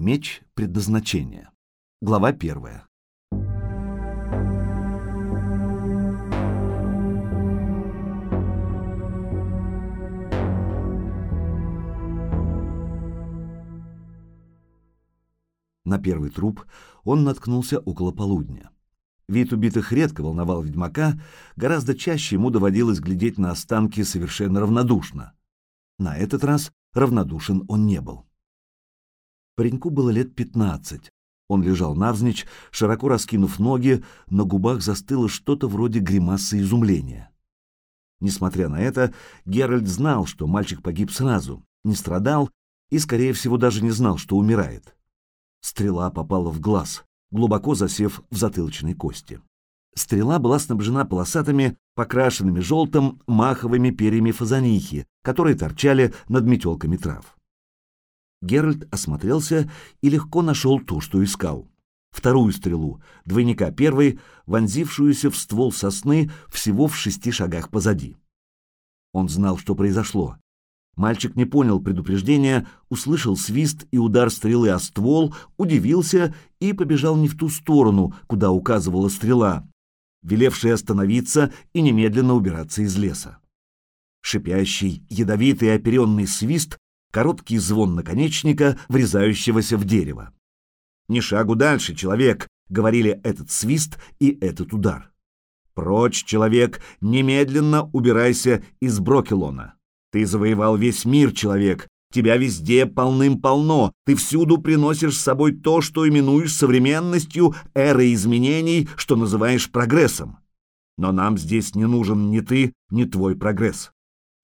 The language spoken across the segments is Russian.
Меч предназначения. Глава первая. На первый труп он наткнулся около полудня. Вид убитых редко волновал ведьмака, гораздо чаще ему доводилось глядеть на останки совершенно равнодушно. На этот раз равнодушен он не был. Пареньку было лет пятнадцать. Он лежал навзничь, широко раскинув ноги, на губах застыло что-то вроде гримасы изумления. Несмотря на это, Геральт знал, что мальчик погиб сразу, не страдал и, скорее всего, даже не знал, что умирает. Стрела попала в глаз, глубоко засев в затылочной кости. Стрела была снабжена полосатыми, покрашенными желтым, маховыми перьями фазанихи, которые торчали над метелками трав. Геральт осмотрелся и легко нашел ту, что искал. Вторую стрелу, двойника первой, вонзившуюся в ствол сосны всего в шести шагах позади. Он знал, что произошло. Мальчик не понял предупреждения, услышал свист и удар стрелы о ствол, удивился и побежал не в ту сторону, куда указывала стрела, велевшая остановиться и немедленно убираться из леса. Шипящий, ядовитый оперенный свист короткий звон наконечника, врезающегося в дерево. «Ни шагу дальше, человек!» — говорили этот свист и этот удар. «Прочь, человек! Немедленно убирайся из Брокелона! Ты завоевал весь мир, человек! Тебя везде полным-полно! Ты всюду приносишь с собой то, что именуешь современностью, эрой изменений, что называешь прогрессом. Но нам здесь не нужен ни ты, ни твой прогресс.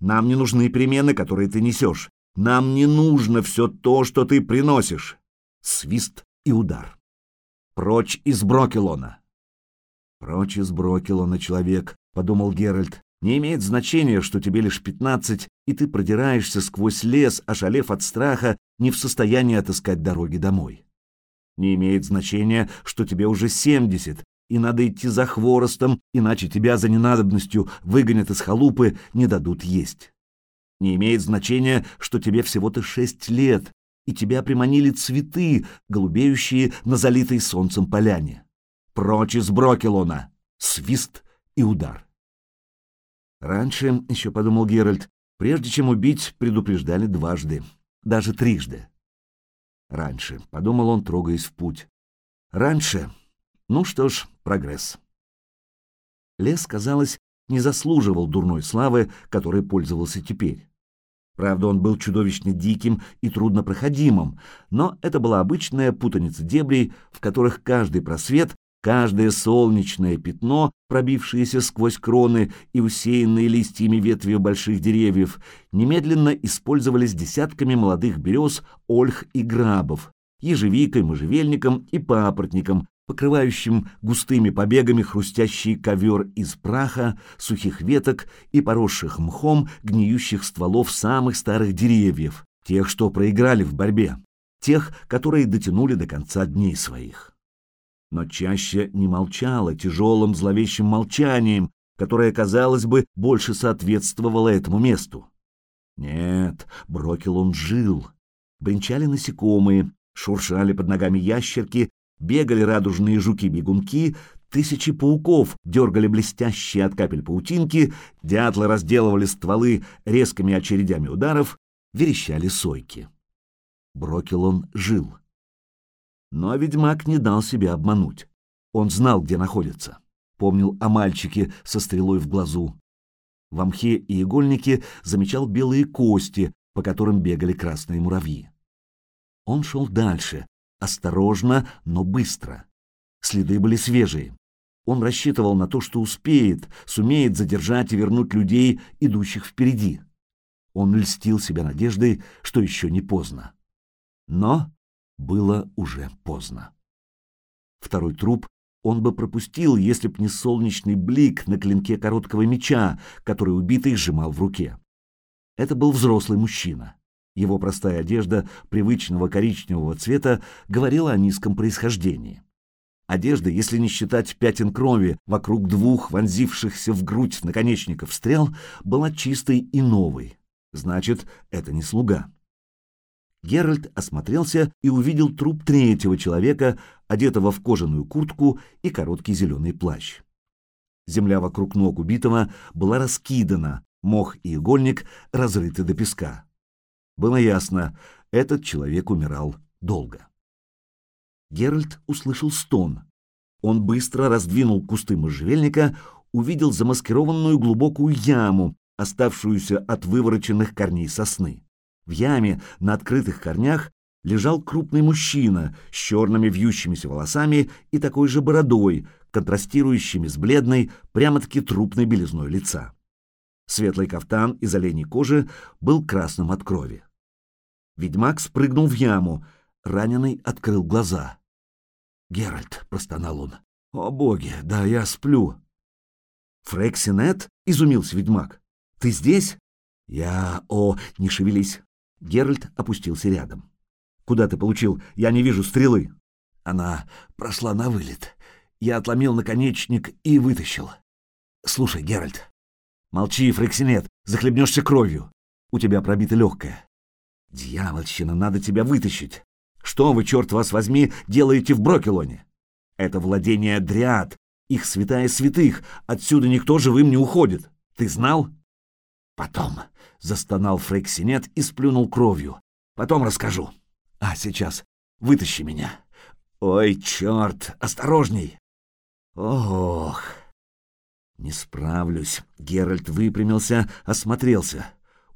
Нам не нужны перемены, которые ты несешь. Нам не нужно все то, что ты приносишь. Свист и удар. Прочь из Брокелона. Прочь из Брокелона, человек, подумал Геральт. Не имеет значения, что тебе лишь пятнадцать, и ты продираешься сквозь лес, ошалев от страха, не в состоянии отыскать дороги домой. Не имеет значения, что тебе уже семьдесят, и надо идти за хворостом, иначе тебя за ненадобностью выгонят из халупы, не дадут есть. Не имеет значения, что тебе всего-то шесть лет, и тебя приманили цветы, голубеющие на залитой солнцем поляне. Прочь из Брокелона! Свист и удар. Раньше, еще подумал Геральт, прежде чем убить, предупреждали дважды, даже трижды. Раньше, подумал он, трогаясь в путь. Раньше, ну что ж, прогресс. Лес, казалось, не заслуживал дурной славы, которой пользовался теперь. Правда, он был чудовищно диким и труднопроходимым, но это была обычная путаница дебрей, в которых каждый просвет, каждое солнечное пятно, пробившееся сквозь кроны и усеянные листьями ветви больших деревьев, немедленно использовались десятками молодых берез, ольх и грабов, ежевикой, можжевельником и папоротником, покрывающим густыми побегами хрустящий ковер из праха, сухих веток и поросших мхом гниющих стволов самых старых деревьев, тех, что проиграли в борьбе, тех, которые дотянули до конца дней своих. Но чаще не молчала тяжелым зловещим молчанием, которое, казалось бы, больше соответствовало этому месту. Нет, Брокел он жил. Бренчали насекомые, шуршали под ногами ящерки Бегали радужные жуки-бегунки, тысячи пауков дергали блестящие от капель паутинки, дятлы разделывали стволы резкими очередями ударов, верещали сойки. Брокелон жил. Но ведьмак не дал себя обмануть. Он знал, где находится. Помнил о мальчике со стрелой в глазу. В мхе и игольнике замечал белые кости, по которым бегали красные муравьи. Он шел дальше, Осторожно, но быстро. Следы были свежие. Он рассчитывал на то, что успеет, сумеет задержать и вернуть людей, идущих впереди. Он льстил себя надеждой, что еще не поздно. Но было уже поздно. Второй труп он бы пропустил, если б не солнечный блик на клинке короткого меча, который убитый сжимал в руке. Это был взрослый мужчина. Его простая одежда привычного коричневого цвета говорила о низком происхождении. Одежда, если не считать пятен крови вокруг двух вонзившихся в грудь наконечников стрел, была чистой и новой. Значит, это не слуга. Геральт осмотрелся и увидел труп третьего человека, одетого в кожаную куртку и короткий зеленый плащ. Земля вокруг ног убитого была раскидана, мох и игольник разрыты до песка. Было ясно, этот человек умирал долго. Геральт услышал стон. Он быстро раздвинул кусты можжевельника, увидел замаскированную глубокую яму, оставшуюся от вывороченных корней сосны. В яме на открытых корнях лежал крупный мужчина с черными вьющимися волосами и такой же бородой, контрастирующими с бледной, прямо-таки трупной белизной лица. Светлый кафтан из оленей кожи был красным от крови. Ведьмак спрыгнул в яму, раненый открыл глаза. «Геральт», — простонал он, — «о боги, да я сплю». «Фрексинет?» — изумился ведьмак. «Ты здесь?» «Я... О, не шевелись!» Геральт опустился рядом. «Куда ты получил? Я не вижу стрелы». Она прошла на вылет. Я отломил наконечник и вытащил. «Слушай, Геральт». «Молчи, Фрексинет, захлебнешься кровью. У тебя пробито легкое». «Дьявольщина, надо тебя вытащить. Что вы, черт вас возьми, делаете в Брокелоне? Это владение дриад, их святая святых, отсюда никто живым не уходит. Ты знал?» «Потом», — застонал Фрейксинет и сплюнул кровью. «Потом расскажу. А сейчас вытащи меня. Ой, черт, осторожней!» «Ох!» «Не справлюсь». Геральт выпрямился, осмотрелся.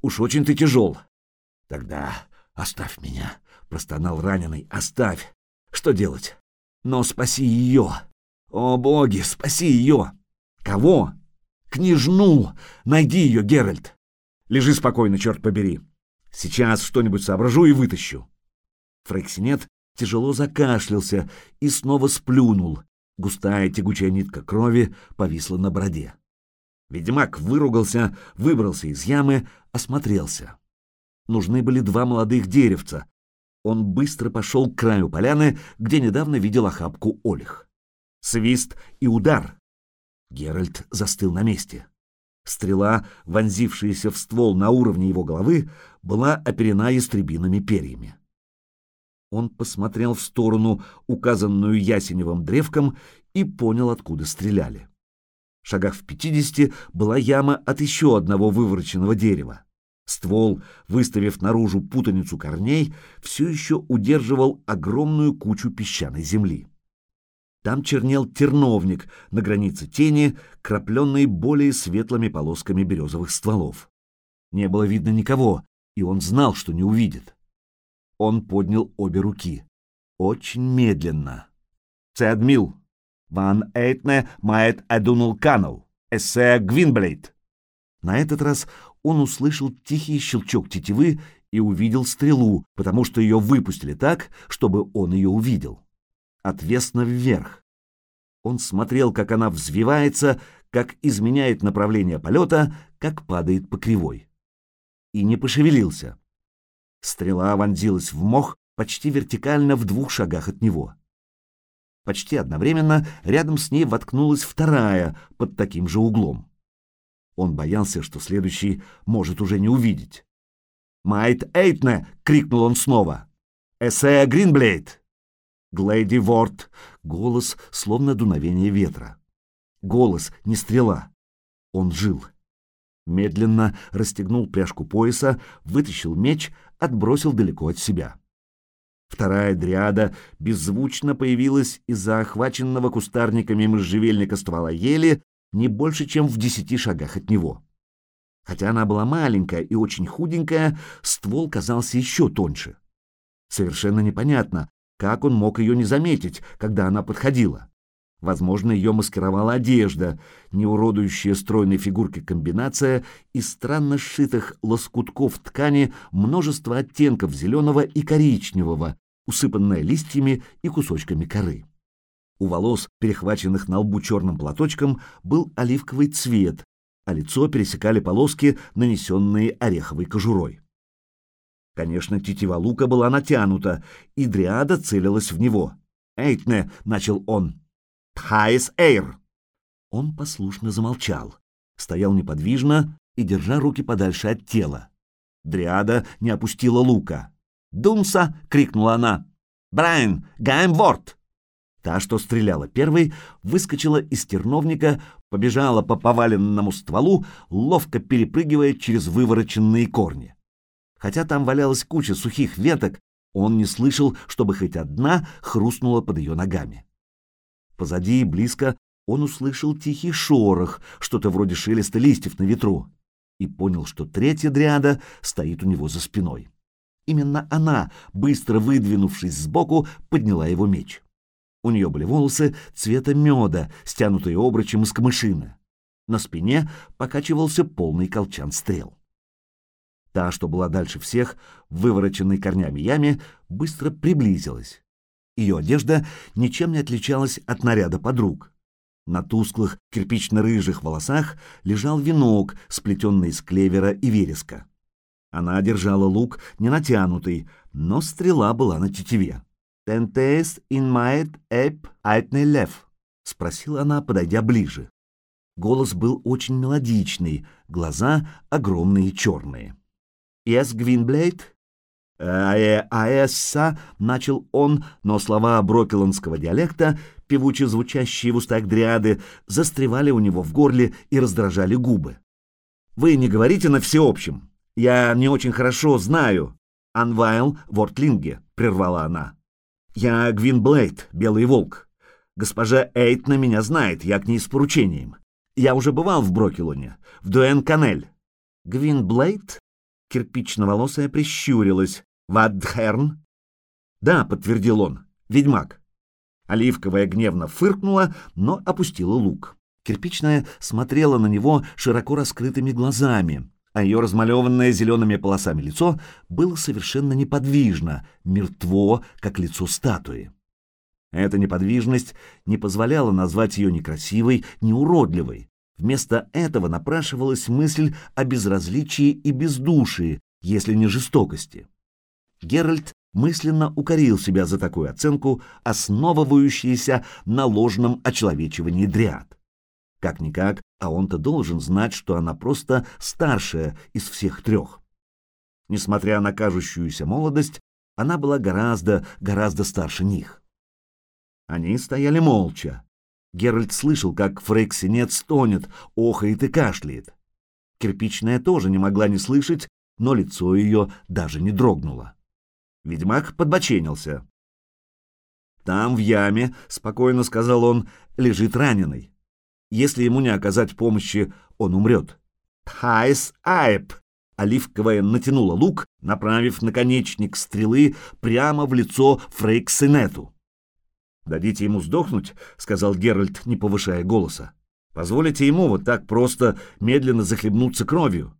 «Уж очень ты тяжел». «Тогда оставь меня», — простонал раненый. «Оставь. Что делать? Но спаси ее. О, боги, спаси ее!» «Кого?» Княжну! Найди ее, Геральт! Лежи спокойно, черт побери. Сейчас что-нибудь соображу и вытащу. Фрексинет тяжело закашлялся и снова сплюнул. Густая тягучая нитка крови повисла на бороде. Ведьмак выругался, выбрался из ямы, осмотрелся. Нужны были два молодых деревца. Он быстро пошел к краю поляны, где недавно видел охапку олих. Свист и удар. Геральт застыл на месте. Стрела, вонзившаяся в ствол на уровне его головы, была оперена ястребиными перьями. Он посмотрел в сторону, указанную ясеневым древком, и понял, откуда стреляли. Шагах в пятидесяти была яма от еще одного вывороченного дерева. Ствол, выставив наружу путаницу корней, все еще удерживал огромную кучу песчаной земли. Там чернел терновник на границе тени, крапленный более светлыми полосками березовых стволов. Не было видно никого, и он знал, что не увидит. Он поднял обе руки. Очень медленно. «Цеадмил! Ван Эйтне маэт эдунул канал! Эссе Гвинблейд!» На этот раз он услышал тихий щелчок тетивы и увидел стрелу, потому что ее выпустили так, чтобы он ее увидел отвесно вверх. Он смотрел, как она взвивается, как изменяет направление полета, как падает по кривой. И не пошевелился. Стрела вонзилась в мох почти вертикально в двух шагах от него. Почти одновременно рядом с ней воткнулась вторая под таким же углом. Он боялся, что следующий может уже не увидеть. «Майт Эйтне!» — крикнул он снова. «Эссе Гринблейд!» Глэйди Ворд. Голос, словно дуновение ветра. Голос, не стрела. Он жил. Медленно расстегнул пряжку пояса, вытащил меч, отбросил далеко от себя. Вторая дриада беззвучно появилась из-за охваченного кустарниками можжевельника ствола ели не больше, чем в десяти шагах от него. Хотя она была маленькая и очень худенькая, ствол казался еще тоньше. Совершенно непонятно, как он мог ее не заметить, когда она подходила? Возможно, ее маскировала одежда, не уродующая стройной фигурки комбинация из странно сшитых лоскутков ткани множество оттенков зеленого и коричневого, усыпанная листьями и кусочками коры. У волос, перехваченных на лбу черным платочком, был оливковый цвет, а лицо пересекали полоски, нанесенные ореховой кожурой. Конечно, тетива лука была натянута, и Дриада целилась в него. «Эйтне!» — начал он. «Тхаис эйр!» Он послушно замолчал, стоял неподвижно и держа руки подальше от тела. Дриада не опустила лука. «Дунса!» — крикнула она. «Брайан, гаем ворт!» Та, что стреляла первой, выскочила из терновника, побежала по поваленному стволу, ловко перепрыгивая через вывороченные корни. Хотя там валялась куча сухих веток, он не слышал, чтобы хоть одна хрустнула под ее ногами. Позади и близко он услышал тихий шорох, что-то вроде шелеста листьев на ветру, и понял, что третья дриада стоит у него за спиной. Именно она, быстро выдвинувшись сбоку, подняла его меч. У нее были волосы цвета меда, стянутые обручем из камышина. На спине покачивался полный колчан стрел. Та, что была дальше всех, вывороченной корнями яме, быстро приблизилась. Ее одежда ничем не отличалась от наряда подруг. На тусклых кирпично-рыжих волосах лежал венок, сплетенный из клевера и вереска. Она держала лук не натянутый, но стрела была на тетиве. «Тентес инмает эп айтный лев?» — спросила она, подойдя ближе. Голос был очень мелодичный, глаза огромные черные. «Yes, Гвинблейд?» «Аэ, аэсса», — начал он, но слова брокеландского диалекта, певуче звучащие в устах дриады, застревали у него в горле и раздражали губы. «Вы не говорите на всеобщем. Я не очень хорошо знаю. Анвайл Вортлинге», — прервала она. «Я Гвинблейд, Белый Волк. Госпожа Эйтна меня знает, я к ней с поручением. Я уже бывал в Брокелоне, в Дуэн-Канель». «Гвинблейд?» Кирпично-волосая прищурилась. «Вадхерн?» «Да», — подтвердил он, — «ведьмак». Оливковая гневно фыркнула, но опустила лук. Кирпичная смотрела на него широко раскрытыми глазами, а ее размалеванное зелеными полосами лицо было совершенно неподвижно, мертво, как лицо статуи. Эта неподвижность не позволяла назвать ее ни красивой, ни уродливой. Вместо этого напрашивалась мысль о безразличии и бездушии, если не жестокости. Геральт мысленно укорил себя за такую оценку, основывающуюся на ложном очеловечивании дриад. Как-никак, а он-то должен знать, что она просто старшая из всех трех. Несмотря на кажущуюся молодость, она была гораздо, гораздо старше них. Они стояли молча, Геральт слышал, как Фрейксинет стонет, охает и кашляет. Кирпичная тоже не могла не слышать, но лицо ее даже не дрогнуло. Ведьмак подбоченился. «Там, в яме, — спокойно сказал он, — лежит раненый. Если ему не оказать помощи, он умрет. Thaess aep!» Оливковая натянула лук, направив наконечник стрелы прямо в лицо Фрейксинету. «Дадите ему сдохнуть», — сказал Геральт, не повышая голоса. «Позволите ему вот так просто медленно захлебнуться кровью.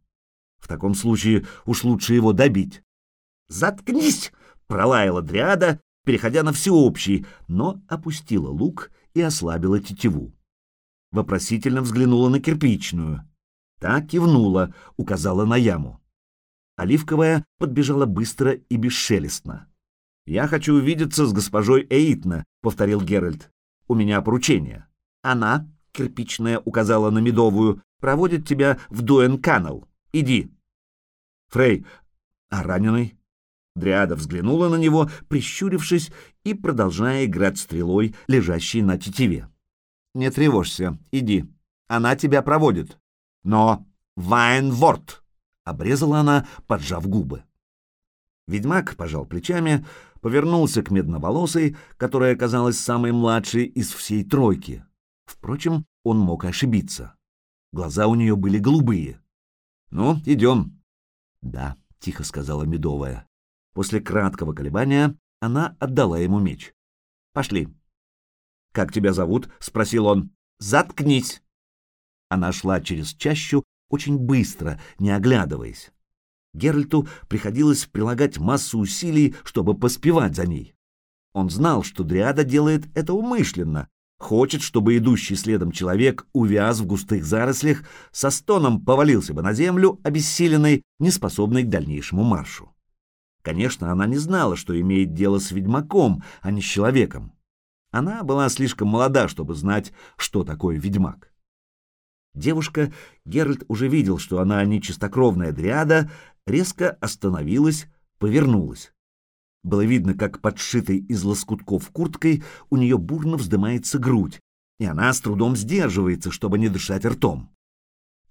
В таком случае уж лучше его добить». «Заткнись!» — пролаяла Дриада, переходя на всеобщий, но опустила лук и ослабила тетиву. Вопросительно взглянула на кирпичную. Та кивнула, указала на яму. Оливковая подбежала быстро и бесшелестно. «Я хочу увидеться с госпожой Эйтна», — повторил Геральт. «У меня поручение. Она, — кирпичная указала на медовую, — проводит тебя в Дуэн-Канал. Иди». «Фрей, а раненый?» Дриада взглянула на него, прищурившись и продолжая играть стрелой, лежащей на тетиве. «Не тревожься, иди. Она тебя проводит. Но Вайнворд!» — обрезала она, поджав губы. Ведьмак пожал плечами, повернулся к медноволосой, которая оказалась самой младшей из всей тройки. Впрочем, он мог ошибиться. Глаза у нее были голубые. «Ну, идем». «Да», — тихо сказала Медовая. После краткого колебания она отдала ему меч. «Пошли». «Как тебя зовут?» — спросил он. «Заткнись!» Она шла через чащу очень быстро, не оглядываясь. Геральту приходилось прилагать массу усилий, чтобы поспевать за ней. Он знал, что Дриада делает это умышленно, хочет, чтобы идущий следом человек увяз в густых зарослях, со стоном повалился бы на землю, обессиленный, неспособный к дальнейшему маршу. Конечно, она не знала, что имеет дело с ведьмаком, а не с человеком. Она была слишком молода, чтобы знать, что такое ведьмак. Девушка, Геральт уже видел, что она не чистокровная дриада, резко остановилась, повернулась. Было видно, как подшитой из лоскутков курткой у нее бурно вздымается грудь, и она с трудом сдерживается, чтобы не дышать ртом.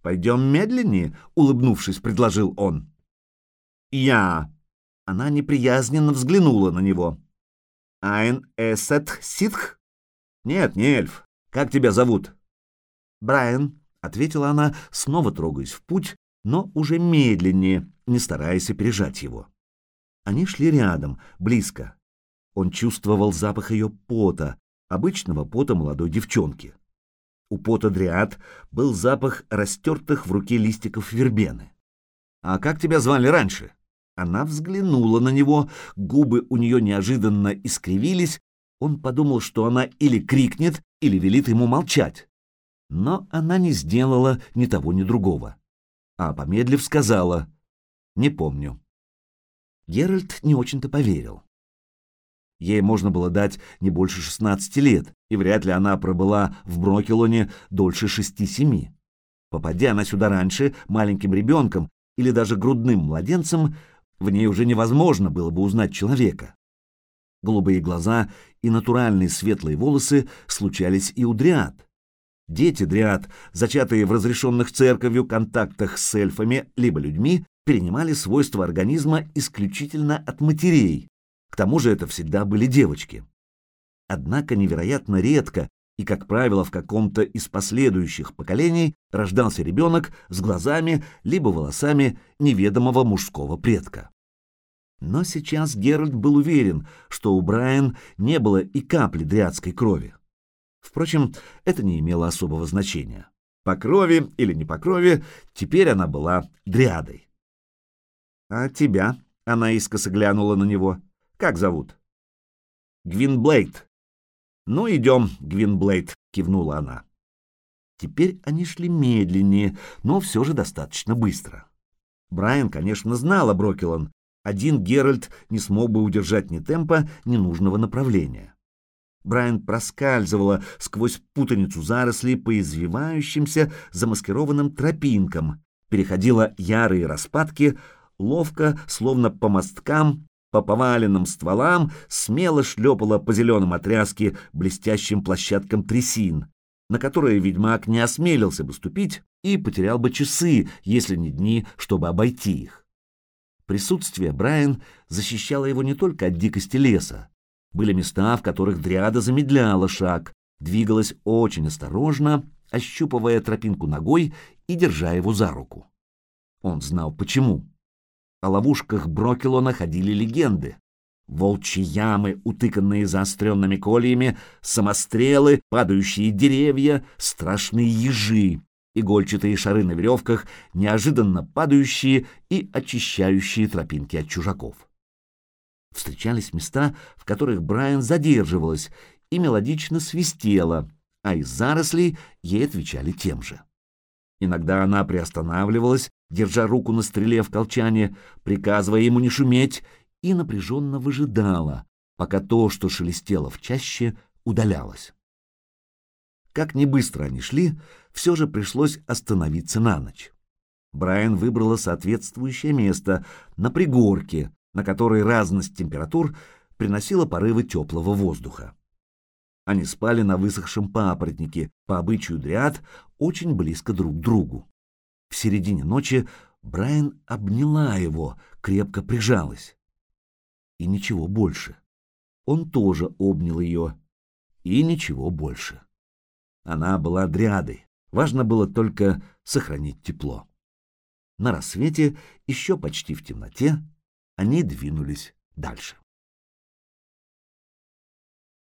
«Пойдем медленнее», — улыбнувшись, предложил он. «Я». Она неприязненно взглянула на него. «Айн эсет ситх?» «Нет, не эльф. Как тебя зовут?» «Брайан», — ответила она, снова трогаясь в путь, но уже медленнее, не стараясь опережать его. Они шли рядом, близко. Он чувствовал запах ее пота, обычного пота молодой девчонки. У пота дриад был запах растертых в руке листиков вербены. «А как тебя звали раньше?» Она взглянула на него, губы у нее неожиданно искривились, он подумал, что она или крикнет, или велит ему молчать. Но она не сделала ни того, ни другого. А, помедлив, сказала «Не помню». Геральт не очень-то поверил. Ей можно было дать не больше 16 лет, и вряд ли она пробыла в Брокелоне дольше 6-7. Попадя она сюда раньше, маленьким ребенком или даже грудным младенцем, в ней уже невозможно было бы узнать человека. Голубые глаза и натуральные светлые волосы случались и у дриад. Дети дриад, зачатые в разрешенных церковью контактах с эльфами либо людьми, перенимали свойства организма исключительно от матерей. К тому же это всегда были девочки. Однако невероятно редко и, как правило, в каком-то из последующих поколений рождался ребенок с глазами либо волосами неведомого мужского предка. Но сейчас Геральт был уверен, что у Брайан не было и капли дриадской крови. Впрочем, это не имело особого значения. По крови или не по крови, теперь она была дриадой. «А тебя?» — она искоса глянула на него. «Как зовут?» «Гвинблейд». «Ну, идем, Гвинблейд», — кивнула она. Теперь они шли медленнее, но все же достаточно быстро. Брайан, конечно, знал о Брокелон. Один Геральт не смог бы удержать ни темпа, ни нужного направления. Брайан проскальзывала сквозь путаницу зарослей по извивающимся замаскированным тропинкам, переходила ярые распадки, ловко, словно по мосткам, по поваленным стволам, смело шлепала по зеленым отрязке блестящим площадкам трясин, на которые ведьмак не осмелился бы ступить и потерял бы часы, если не дни, чтобы обойти их. Присутствие Брайан защищало его не только от дикости леса. Были места, в которых дриада замедляла шаг, двигалась очень осторожно, ощупывая тропинку ногой и держа его за руку. Он знал почему. О ловушках Брокелона ходили легенды. Волчьи ямы, утыканные заостренными кольями, самострелы, падающие деревья, страшные ежи, игольчатые шары на веревках, неожиданно падающие и очищающие тропинки от чужаков. Встречались места, в которых Брайан задерживалась и мелодично свистела, а из зарослей ей отвечали тем же. Иногда она приостанавливалась, держа руку на стреле в колчане, приказывая ему не шуметь, и напряженно выжидала, пока то, что шелестело в чаще, удалялось. Как ни быстро они шли, все же пришлось остановиться на ночь. Брайан выбрала соответствующее место на пригорке, на которой разность температур приносила порывы теплого воздуха. Они спали на высохшем папоротнике, по обычаю дриад, очень близко друг к другу. В середине ночи Брайан обняла его, крепко прижалась. И ничего больше. Он тоже обнял ее. И ничего больше. Она была дриадой. Важно было только сохранить тепло. На рассвете, еще почти в темноте, они двинулись дальше.